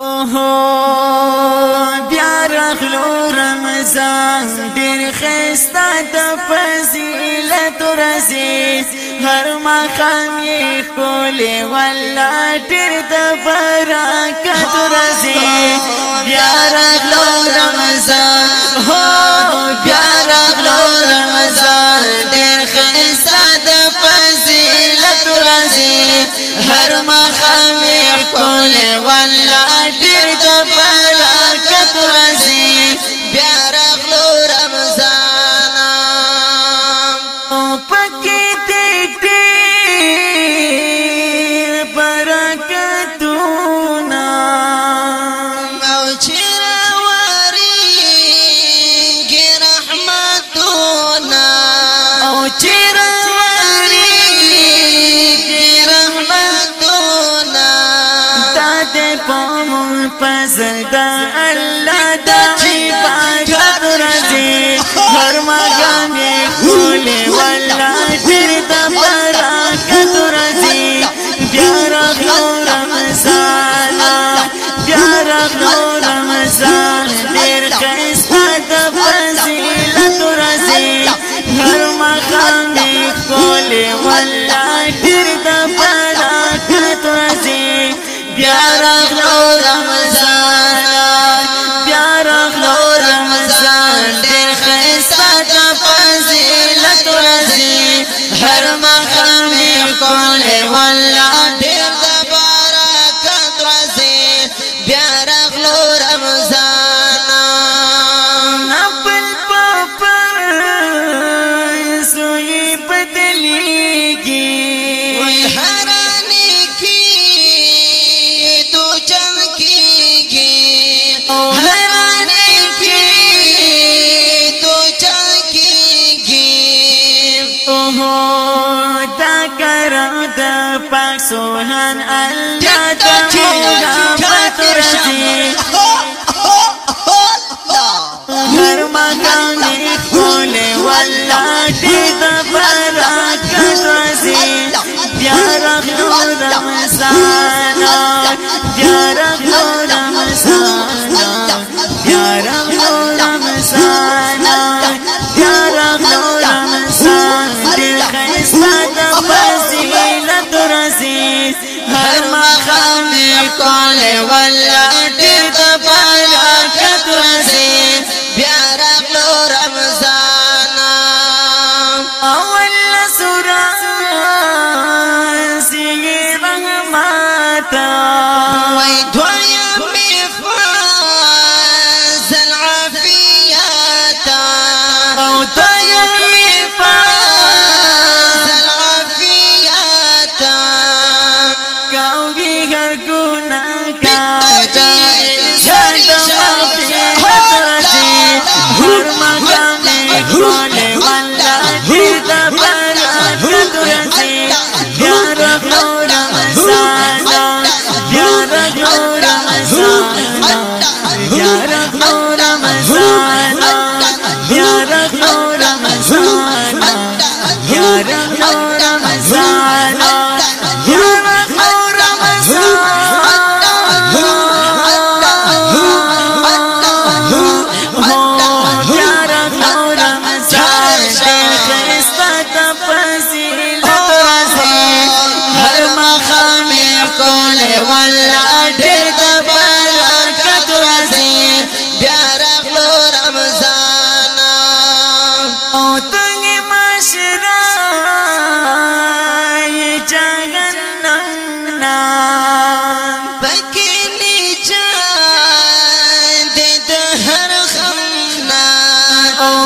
اوه بیا رغلو رمضان ډیر خستا د فضیلت رزي هر ما خام یې والا ولا ډیر د برکت رزي بیا رغلو رمضان بیا رغلو رمضان ډیر خستا د فضیلت رزي هر ما خام یې کولې فضل دا الله دا عبادت رضی غرما غامي کولې والله پاک سوهان الله ته ملامت راځي هر مکان دې خوله والله دې د برکت راځي بیا رحم رمضان بیا رحم رمضان بیا رحم رمضان۔ ಮಾಲಯ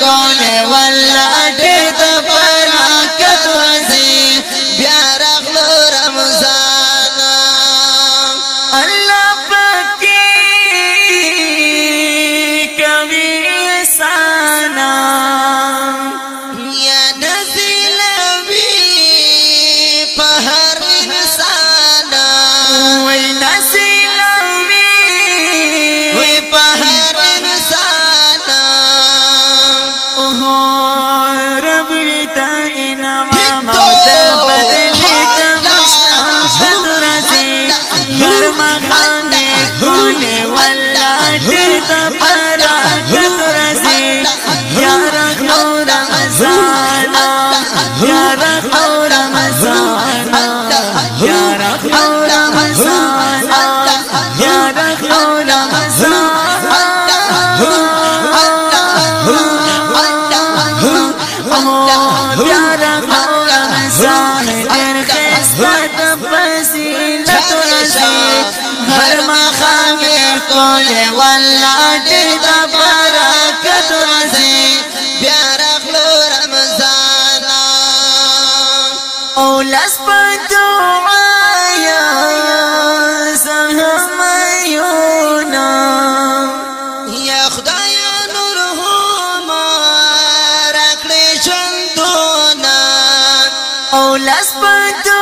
کون والله ډېر د کوله والله دې د برکت رزي بیا راغلو رمضان. او لاس په دعا یا زهم یونا یا خدای نور هم راکړې چندونه او لاس په دعا